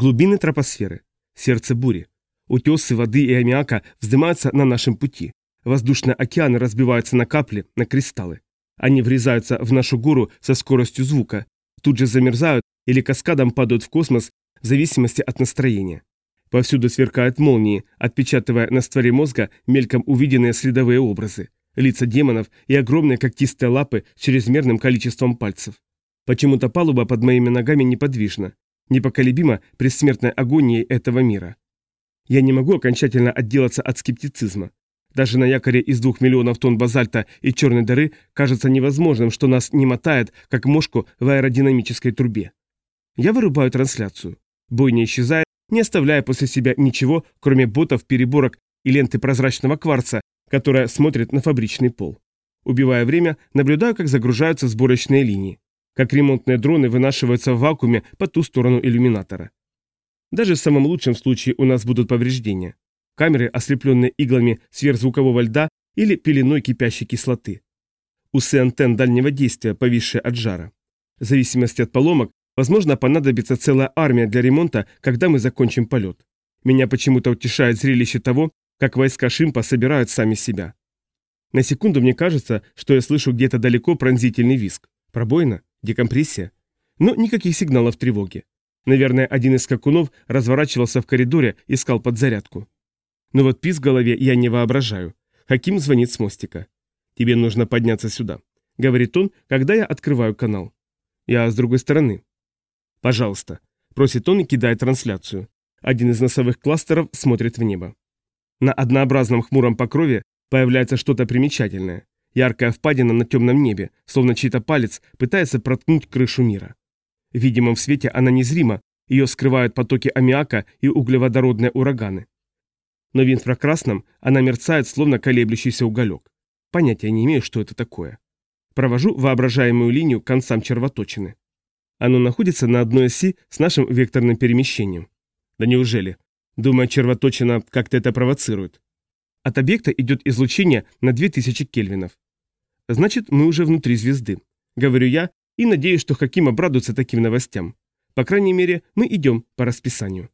Глубины тропосферы. Сердце бури. Утесы воды и аммиака вздымаются на нашем пути. Воздушные океаны разбиваются на капли, на кристаллы. Они врезаются в нашу гору со скоростью звука, тут же замерзают или каскадом падают в космос в зависимости от настроения. Повсюду сверкают молнии, отпечатывая на створе мозга мельком увиденные следовые образы, лица демонов и огромные когтистые лапы с чрезмерным количеством пальцев. Почему-то палуба под моими ногами неподвижна, непоколебима предсмертной агонией этого мира. Я не могу окончательно отделаться от скептицизма. Даже на якоре из двух миллионов тонн базальта и черной дыры кажется невозможным, что нас не мотает, как мошку в аэродинамической трубе. Я вырубаю трансляцию. Бой не исчезает, не оставляя после себя ничего, кроме ботов, переборок и ленты прозрачного кварца, которая смотрит на фабричный пол. Убивая время, наблюдаю, как загружаются сборочные линии, как ремонтные дроны вынашиваются в вакууме по ту сторону иллюминатора. Даже в самом лучшем случае у нас будут повреждения. Камеры, ослепленные иглами сверхзвукового льда или пеленой кипящей кислоты. Усы антенн дальнего действия, повисшие от жара. В зависимости от поломок, возможно, понадобится целая армия для ремонта, когда мы закончим полет. Меня почему-то утешает зрелище того, как войска Шимпа собирают сами себя. На секунду мне кажется, что я слышу где-то далеко пронзительный визг. Пробоина? Декомпрессия? Но никаких сигналов тревоги. Наверное, один из скакунов разворачивался в коридоре, искал подзарядку. Но вот пис в голове я не воображаю. Хаким звонит с мостика. «Тебе нужно подняться сюда», — говорит он, когда я открываю канал. Я с другой стороны. «Пожалуйста», — просит он и кидает трансляцию. Один из носовых кластеров смотрит в небо. На однообразном хмуром покрове появляется что-то примечательное. Яркая впадина на темном небе, словно чей-то палец пытается проткнуть крышу мира. В видимом свете она незрима, ее скрывают потоки аммиака и углеводородные ураганы. Но в инфракрасном она мерцает, словно колеблющийся уголек. Понятия не имею, что это такое. Провожу воображаемую линию к концам червоточины. Оно находится на одной оси с нашим векторным перемещением. Да неужели? Думаю, червоточина как-то это провоцирует. От объекта идет излучение на 2000 кельвинов. Значит, мы уже внутри звезды. Говорю я и надеюсь, что Хаким обрадуется таким новостям. По крайней мере, мы идем по расписанию.